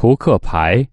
扑克牌。